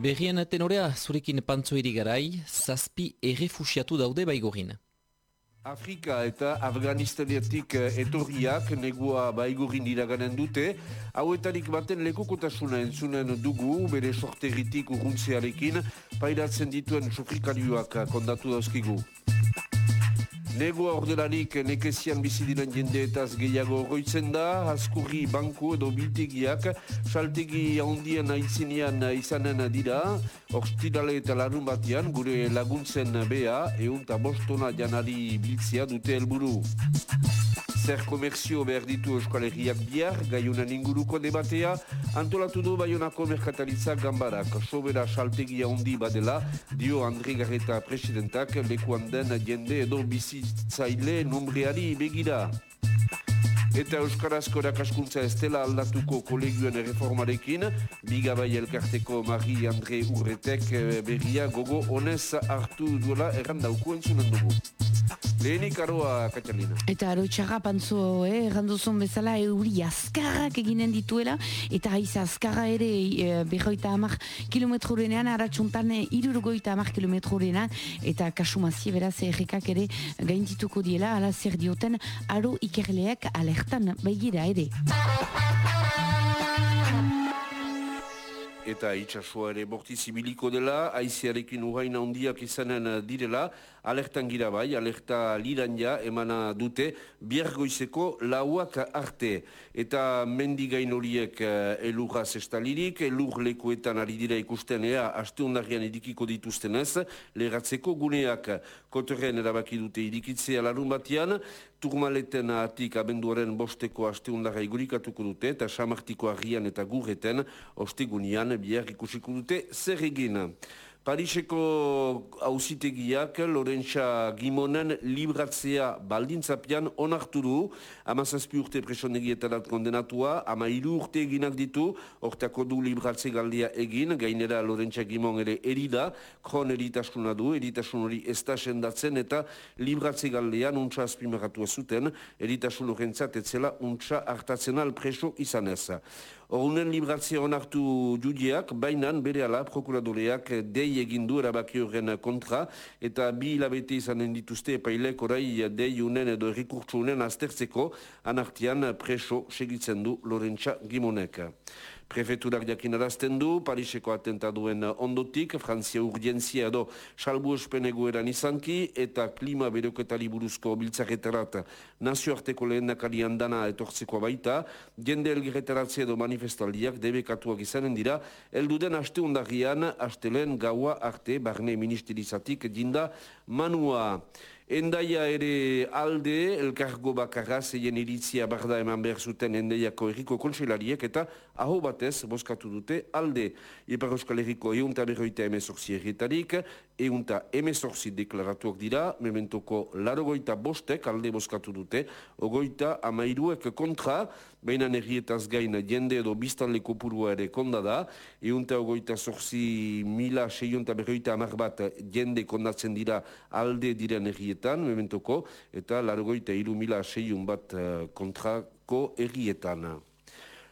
Berrien tenorea, zurekin pantzoeri garai, zazpi errefusiatu daude baigorin. Afrika eta Afganistaniatik etorriak negua baigurin iraganen dute, hauetarik baten lekukotasuna entzunen dugu, bere sorteritik urruntzearekin, pairatzen dituen sofrikarioak kondatu dauzkigu. Negoa ordelarik nekezian bizi diren jendeetaz gehiago goitzen da, askurri banku edo biltegiak, saltegi handien aitzinean izanen dira, orstirale eta larun batean gure laguntzen bea, egun eta bostona janari biltzia dute helburu. Zer komerzio behar ditu Euskal Herriak bihar, gaiunan inguruko debatea, antolatu du Bayonako Merkataritza Gambarak. Sobera saltegia handi badela, dio Andri Garreta presidentak, lekuan den jende edo bizitzaile nombreari begira. Eta Euskarazko erakaskuntza ez dela aldatuko kolegioen reformarekin, bigabai elkarteko Marie Andre Urretek eh, berria gogo honez hartu duela errandauko entzunen dugu. Lehenik aroa, Katalina. Eta aro txarra pantzo, eh, erranduzun bezala euri azkarrak eginen dituela, eta haiz azkarra ere e, berroita hamar kilometrorenean, aratsuntan irurgoita hamar kilometrorenean, eta kasumazie beraz errekak ere gaindituko diela, ala zer dioten aro ikerleak alertan baigira ere. eta itxasua ere borti zibiliko dela, aiziarekin uhaina handiak izanen direla, alertan gira bai, alerta liranja emana dute, biargoizeko lauak arte. Eta mendigain horiek uh, elurraz estalirik, elur lekuetan ari dira ikusten ea, aste ondarian edikiko dituztenez, leratzeko guneak kotorren erabaki dute idikitzea larun batean, turmaleten atik abenduaren bosteko aste ondara igurikatuko dute, eta samartiko agian eta gurreten, ostegunian biar ikusiko dute zer egin. Pariseko hausitegiak Lorentza Gimonen libratzea baldintzapian onartu du, amazazpi urte presonegietan kondenatua, ama iru urte eginak ditu, orteako du libratze galdia egin, gainera Lorentza Gimon ere erida, kron eritasuna du, eritasun hori ez da sendatzen eta libratze galdean untsa azpimagatua zuten, eritasun horrentzat etzela untsa hartatzen preso izan Horunen libratzea onartu judiak, bainan bere ala prokuradoreak dei egindu erabaki horren kontra, eta bi hilabete izanen dituzte epailek orai dei unen edo errikurtsu unen aztertzeko, anartian preso segitzen du Lorentza Gimonek. Prefeturak jakin arazten du, Pariseko atentaduen ondotik, Frantzia urgentzia edo salbu espenegoeran izanki, eta klima beroketari buruzko biltzarretarat nazioarteko lehen nakarian dana etortzeko baita, jende elgirretaratzea edo manifestaldiak debekatuak izanen dira, elduden aste undarrian, aste lehen gaua arte, barne ministerizatik, jinda manua. Endaia ere alde, elkargo bakarra, zeien iritzia barda eman behar zuten endaiako erriko kontselariek eta aho batez boskatu dute alde. Ipar Euskal Herriko eunta berroita emezorzi erretarik, eunta emezorzi deklaratuak dira, mementoko larogoita bostek alde boskatu dute, ogoita amairuek kontra, baina errietaz gain jende edo biztanle kopurua ere konda da, eunta ogoita zorzi mila seionta berroita amar bat jende kondatzen dira alde diren errietan, mementoko, eta largoita iru mila seion bat uh, kontrako errietan.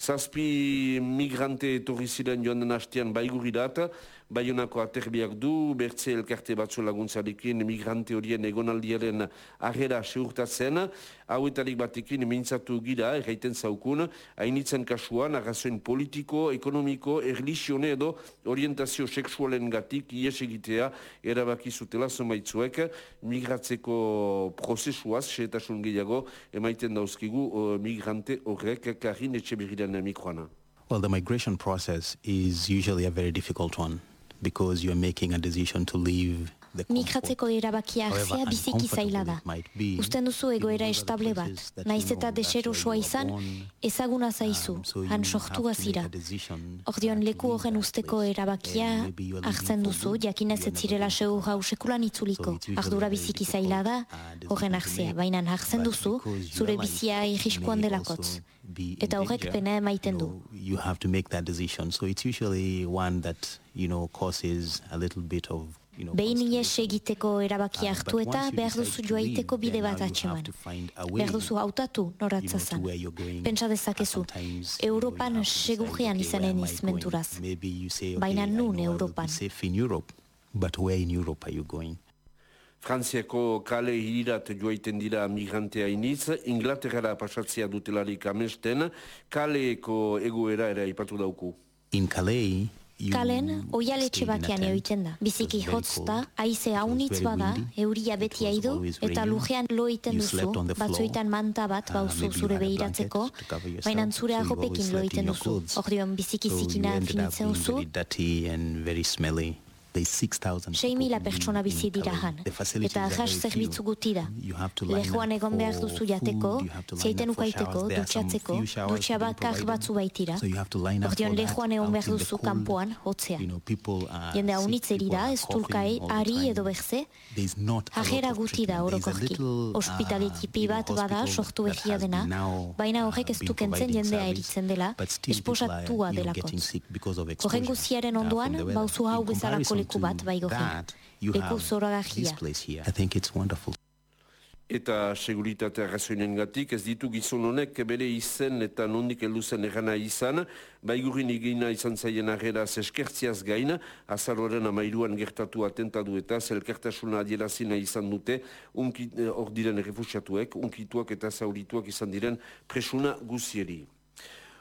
Zazpi migrante etorri ziren joan den hastean baigurirat, Baionako aterbiak du, bertze elkarte batzu laguntzarekin migrante horien egonaldiaren arrera seurtatzen, hauetarik batekin mintzatu gira, erraiten zaukun, hainitzen kasuan, arrazoen politiko, ekonomiko, erlisione edo orientazio seksualen gatik ies egitea erabaki zutela zomaitzuek migratzeko prozesuaz, seetasun gehiago, emaiten dauzkigu migrante horrek karin etxe berriren mikroana. Well, the migration process is usually a very difficult one. Because you are making a decision to leave Migratzeko erabakia hartzea biziki zaila da. Usten duzu egoera estable bat, naiz eta deserosoa izan, ezaguna zaizu, han sortu azira. Ordion leku horren usteko erabakia hartzen duzu, jakinez ez zirela seur hau sekulan itzuliko. Ardura biziki zaila da, horren hartzea, baina hartzen duzu, zure bizia irriskoan delakotz. Eta horrek pena emaiten du. You have to make that decision. So it's usually one that, you know, causes a little bit of Behin ies egiteko erabaki uh, hartu eta behar duzu joaiteko bide bat atxeman. Behar duzu hautatu noratzazan. Pentsa dezakezu, Europan segurrean izanen izmenturaz. Baina nun Europan. But where in Europe are you going? Frantziako kale hirirat joaiten dira migrantea iniz, Inglaterra pasatzea dutelarik amesten, kaleeko egoera ere ipatu dauku. In Calais, Kalen, oialetxe batean eoiten da. Biziki hotzta, aize haunitz bada, euria beti aidu, eta lujean loiten duzu, batzuetan manta bat uh, bauzu zure behiratzeko, baina zure ahopekin loiten duzu. Ordion, biziki zikina finitzen duzu. Sei mila pertsona bizi dira han, eta ahas zerbitzu guti da. Lehoan egon behar duzu jateko, zeiten ukaiteko, dutxatzeko, dutxa bakar batzu baitira. Ordeon lehoan egon behar duzu kampuan, hotzea. Jende hau nitzeri da, ez tulkai, ari edo berze, hajera guti da orokorki. Hospitaletipi bat bada, sortu egia dena, baina horrek ez dukentzen jendea eritzen dela, esposatua delakotz. Horren guziaren onduan, bauzu hau bezalako leku bat bai Leku zoragarria. I think it's wonderful. Eta seguritatea razoinen gatik, ez ditu gizon honek bere izen eta nondik eluzen erana izan, baigurin igina izan zaien arrera eskertziaz gain, azaroren amairuan gertatu atentadu eta zelkertasuna adierazina izan dute eh, hor diren refusiatuek, unkituak eta zaurituak izan diren presuna guzieri.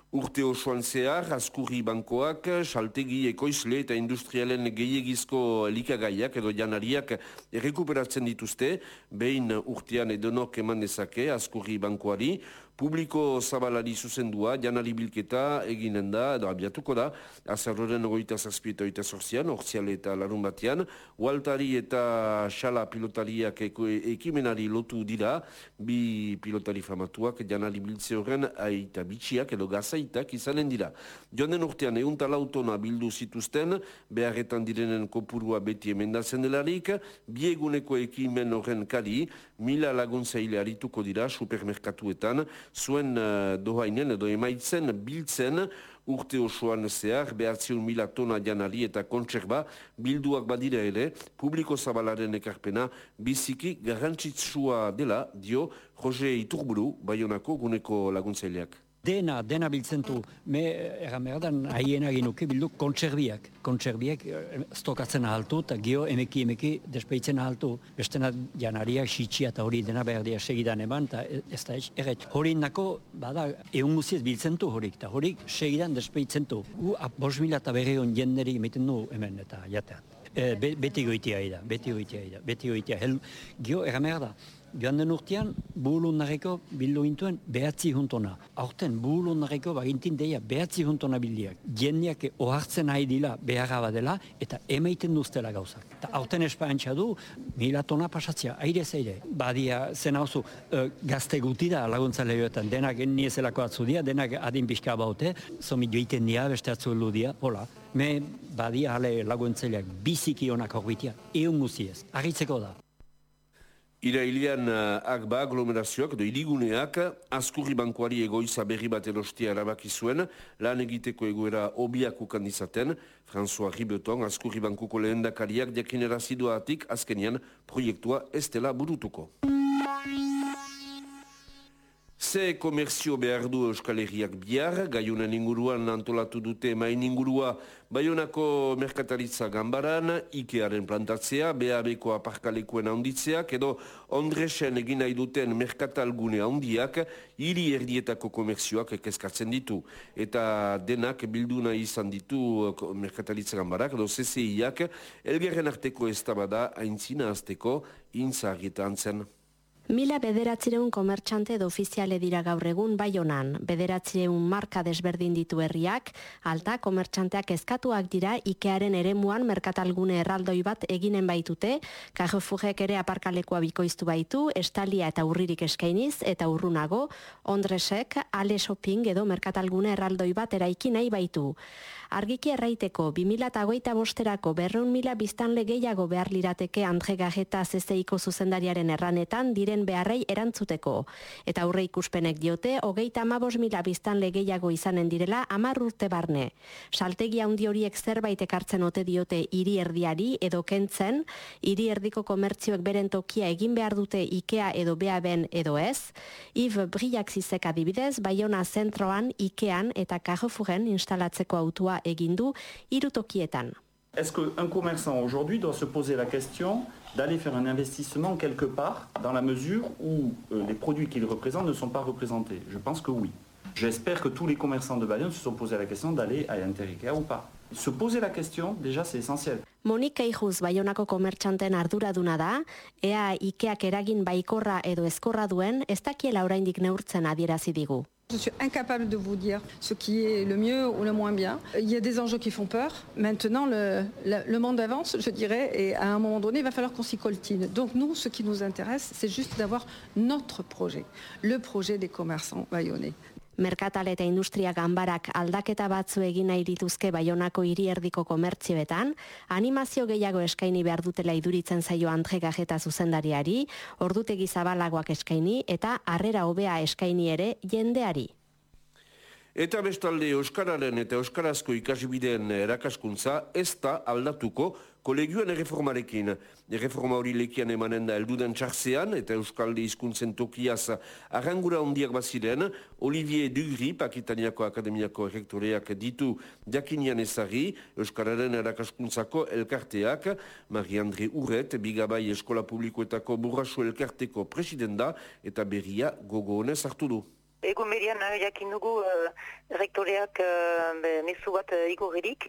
Urte osoan zehar, askurri bankoak, saltegi ekoizle eta industrialen gehiagizko elikagaiak edo janariak errekuperatzen dituzte, behin urtean edonok eman dezake askurri bankoari, publiko zabalari zuzendua, janari bilketa eginen da, edo abiatuko da, azarroren ogoita zazpieta oita sortzian, orziale eta larun batean, ualtari eta xala pilotariak ekimenari lotu dira, bi pilotari famatuak janari biltze horren aita bitxiak edo gazaitak izanen dira. Joan den urtean, egun talautona bildu zituzten, beharretan direnen kopurua beti emendatzen delarik, bieguneko ekimen horren kari, mila laguntzaile arituko dira supermerkatuetan, zuen uh, dohainen edo emaitzen biltzen urte osoan zehar, behatziun mila tona janari eta kontserba bilduak badira ere, publiko zabalaren ekarpena biziki garrantzitsua dela, dio Jose Iturburu, Bayonako guneko laguntzaileak dena, dena biltzen du, me, egan behar da, haien nuke bildu kontserbiak. Kontserbiak eh, stokatzen ahaltu, eta gio emeki emeki despeitzen ahaltu. Bestena janariak, xitxia eta hori dena behar dira segidan eman, eta ez da erret. Hori nako, bada, egun guziez biltzen du horik, eta horik segidan despeitzen du. Gu, bos mila eta berri hon jenderi emiten du hemen, eta jatean. E, beti goitia da, beti goitia da, beti goitia. Hel, gio, egan behar da, joan den urtean, buhulun nareko bildu gintuen behatzi juntona. Horten, buhulun nareko bagintin deia behatzi juntona bildiak. Jendiak ohartzen nahi dila beharra badela eta emaiten duztela gauzak. Eta horten espaantxa du, mila tona pasatzea, aire zeire. Badia, zen hauzu, e, gazte guti da laguntza lehioetan, denak niezelako atzu dia, denak adin pixka baute, zomi joiten dia, beste atzu dia, hola. Me badia ale laguntzaileak biziki honak horbitia, egun guziez, agitzeko da. Irailian uh, akba aglomerazioak edo iriguneak askurri bankoari egoiza berri bat erostia erabaki zuen lan egiteko egoera obiak ukan izaten François Ribeton askurri bankuko lehen dakariak diakinera ziduatik azkenian proiektua ez dela burutuko. Ze komerzio behar du Euskal Herriak bihar, gaiunan inguruan antolatu dute main ingurua Baionako merkataritza gambaran, Ikearen plantatzea, BAB-ko aparkalekuen handitzeak, edo Ondresen egin nahi duten merkatalgune handiak, hiri erdietako komerzioak ekezkatzen ditu. Eta denak bildu nahi izan ditu merkataritza gambarak, edo CCI-ak, elgerren arteko ez tabada, haintzina azteko, intzarrietan zen. Mila bederatzireun komertxante edo ofiziale dira gaur egun bai honan. Bederatzireun marka desberdin ditu herriak, alta komertxanteak ezkatuak dira Ikearen eremuan merkatalgune erraldoi bat eginen baitute, Carrefourek ere aparkalekua bikoiztu baitu, estalia eta urririk eskainiz, eta urrunago, Ondresek, Ale Shopping edo merkatalgune erraldoi bat eraiki nahi baitu. Argiki erraiteko, 2008 bosterako berreun mila biztanle gehiago behar lirateke Andre Gajeta zezeiko zuzendariaren erranetan, diren haien beharrei erantzuteko. Eta aurre ikuspenek diote, hogeita amabos mila biztan legeiago izanen direla amar urte barne. Saltegi handi horiek zerbait ekartzen ote diote hiri erdiari edo kentzen, hiri erdiko komertzioek beren tokia egin behar dute Ikea edo BAben edo ez, Yves Briak zizek adibidez, Bayona zentroan Ikean eta Carrefouren instalatzeko autua egindu hiru tokietan. Est-ce qu'un commerçant aujourd'hui doit se poser la question d'aller faire un investissement quelque part dans la mesure où euh, les produits qu'il représente ne sont pas représentés? Je pense que oui. J'espère que tous les commerçants de Bayonne se sont posés la question d'aller à Interikea ou pas. Se poser la question, déjà, c'est essentiel. Monika Ijuz Bayonako komertxanten arduraduna da, ea Ikeak eragin baikorra edo ezkorra duen, ez dakiela oraindik neurtzen adierazi digu. Je suis incapable de vous dire ce qui est le mieux ou le moins bien. Il y a des enjeux qui font peur. Maintenant, le, monde avance, je dirais, et à un moment donné, il va falloir qu'on s'y coltine. Donc nous, ce qui nous intéresse, c'est juste d'avoir notre projet, le projet des commerçants bayonnais. Merkatal eta industria ganbarak aldaketa batzu egin nahi dituzke Baionako hiri erdiko komertzioetan, animazio gehiago eskaini behar dutela iduritzen zaio Andre Gajeta zuzendariari, ordutegi zabalagoak eskaini eta harrera hobea eskaini ere jendeari. Eta bestalde Euskararen eta Euskarazko ikasibideen erakaskuntza ez da aldatuko kolegioen erreformarekin. Erreforma hori lekian emanen da elduden txarzean eta Euskalde hizkuntzen tokiaz arrangura ondiak baziren, Olivier Dugri, Pakitaniako Akademiako errektoreak ditu jakinian ezari, Euskararen erakaskuntzako elkarteak, Marie-André Urret, Bigabai Eskola Publikoetako Burrasu elkarteko presidenda eta berria gogo honez hartu du. Ego median uh, jakin dugu uh, rektoreak uh, mesu bat uh, igorrerik,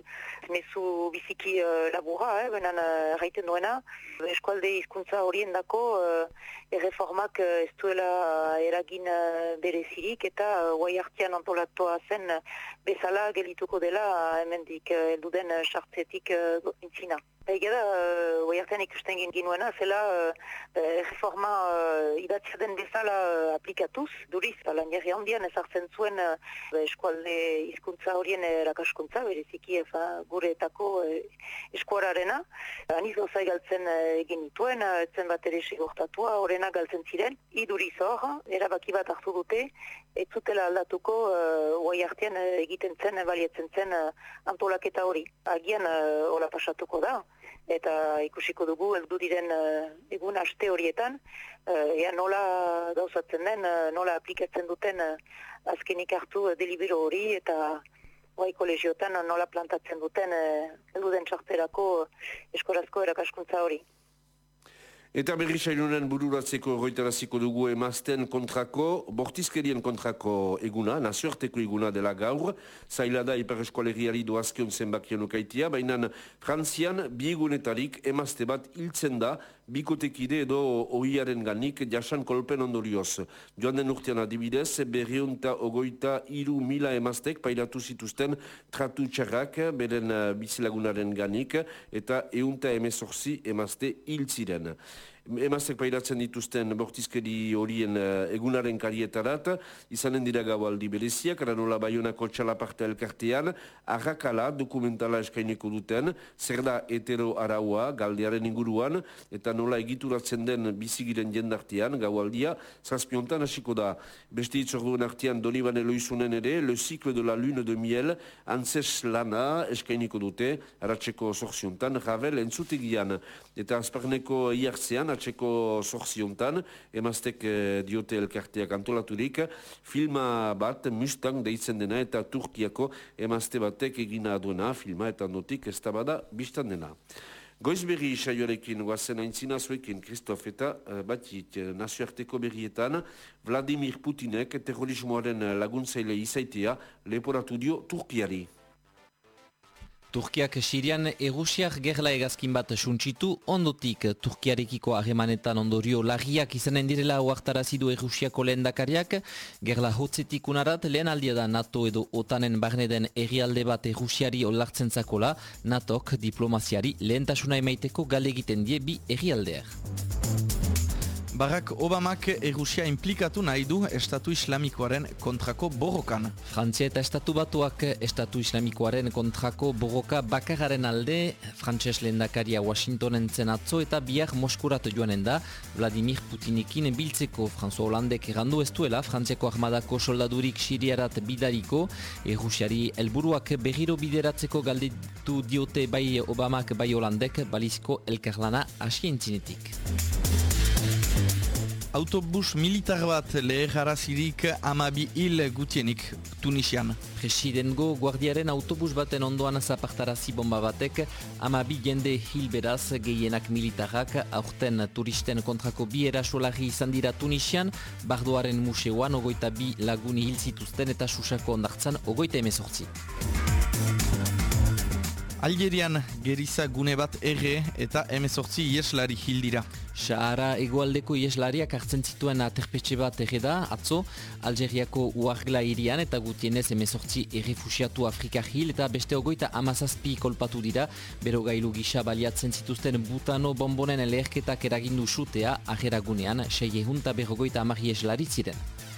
mesu biziki uh, labura, eh, benan uh, raiten duena. Eskualde hizkuntza horien dako uh, erreformak uh, ez duela eragin uh, berezirik eta uh, guai hartian antolatua zen uh, bezala gelituko dela uh, hemendik uh, elduden uh, sartzetik uh, intzina. Ega da, uh, hartzen ikusten ginuena, zela uh, reforma uh, idatzia den bezala uh, aplikatuz, duriz, lanierri handian ezartzen zuen uh, eskualde hizkuntza horien erakaskuntza, bereziki efa gure etako uh, eskuararena. Aniz gauza galtzen uh, egin dituen, uh, etzen bat ere sigortatua, horrena galtzen ziren, iduriz hor, erabaki bat hartu dute, ez zutela aldatuko uh, hartian uh, egiten zen, balietzen zen uh, antolaketa hori. Agian uh, hola pasatuko da, eta ikusiko dugu heldu diren uh, egun aste horietan uh, ea nola gauzatzen den uh, nola aplikatzen duten azkenik hartu delibero hori eta bai kolegiotan nola plantatzen duten heldu den txarterako eskorazko erakaskuntza hori Eta berri bururatzeko goitaraziko dugu emazten kontrako, bortizkerien kontrako eguna, nazioarteko eguna dela gaur, zaila da hipereskoaleriari doazkion zenbakian ukaitia, baina frantzian biegunetarik emazte bat hiltzen da, bikotekide edo ohiaren ganik jasan kolpen ondorioz. Joan den urtean adibidez, berriunta ogoita iru mila emaztek pairatu zituzten tratu txarrak beren bizilagunaren ganik eta eunta emezorzi emazte hiltziren emaztek pairatzen dituzten bortizkeri horien uh, egunaren karietarat, izanen dira gaualdi bereziak, nola baionako txalaparte elkartean, arrakala dokumentala eskaineko duten, zer da hetero araua galdearen inguruan, eta nola egituratzen den bizigiren jendartean, gaualdia, zazpiontan hasiko da. Beste itzorduen artean Doniban eloizunen ere, le ciclo de la lune de miel, antzes lana eskaineko dute, aratzeko zorziontan, Ravel entzutegian, eta azparneko iartzean, atzeko sorziontan, emaztek eh, diote elkarteak antolaturik, filma bat Mustang deitzen dena eta Turkiako emazte batek egina duena filma eta notik ez da bada biztan dena. Goizberri saioarekin guazen aintzina zuekin, Kristof eta uh, batit uh, nazioarteko berrietan, Vladimir Putinek terrorismoaren laguntzaile izaitea leporatu dio Turkiari. Turkiak Sirian egusiak gerla egazkin bat suntsitu, ondotik Turkiarekiko harremanetan ondorio lagiak izanen direla oartarazidu egusiako lehen dakariak, gerla hotzetik unarat lehen aldia da NATO edo otanen barneden errialde bat egusiari olartzen zakola, NATOk diplomaziari lehentasuna emaiteko gale egiten die bi errialdeak. Barack Obamak Errusia implikatu nahi du Estatu Islamikoaren kontrako borrokan. Frantzia eta Estatu Batuak Estatu Islamikoaren kontrako borroka bakararen alde, Frantses lehendakaria Washingtonen atzo eta biak Moskurat joanen da, Vladimir Putinekin biltzeko François Hollandek errandu ez duela, Frantziako armadako soldadurik siriarat bidariko, Errusiari helburuak berriro bideratzeko galditu diote bai Obamak bai Hollandek balizko elkarlana asientzinetik. Autobus militar bat leharazirik amabi hil gutienik Tunisian. Presidengo guardiaren autobus baten ondoan zapartarazi bomba batek amabi jende hil beraz gehienak militarrak aurten turisten kontrako bi erasolari izan dira Tunisian, bardoaren museoan ogoita bi laguni hil zituzten eta susako ondartzan ogoita emezortzi. Algerian geriza gune bat erre eta emezortzi ieslari hildira. Sahara egoaldeko ieslariak hartzen zituen aterpetxe bat erre da, atzo, Algeriako uargla irian eta gutienez emezortzi errefusiatu Afrika hil eta beste ogoita amazazpi kolpatu dira, bero gailu gisa baliatzen zituzten butano bombonen leherketak eragindu sutea aheragunean, sei ehunta berrogoita amarri ieslari ziren.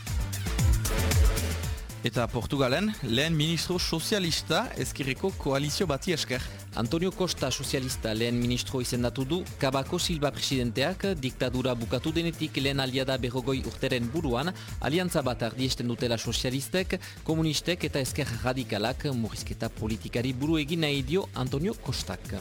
Eta Portugalen, lehen ministro sozialista ezkerreko koalizio bati esker. Antonio Costa sozialista lehen ministro izendatu du, Kabako Silva presidenteak diktadura bukatu denetik lehen aliada berrogoi urteren buruan, aliantza bat ardiesten dutela sozialistek, komunistek eta esker radikalak murrizketa politikari buru egin nahi dio Antonio Costak.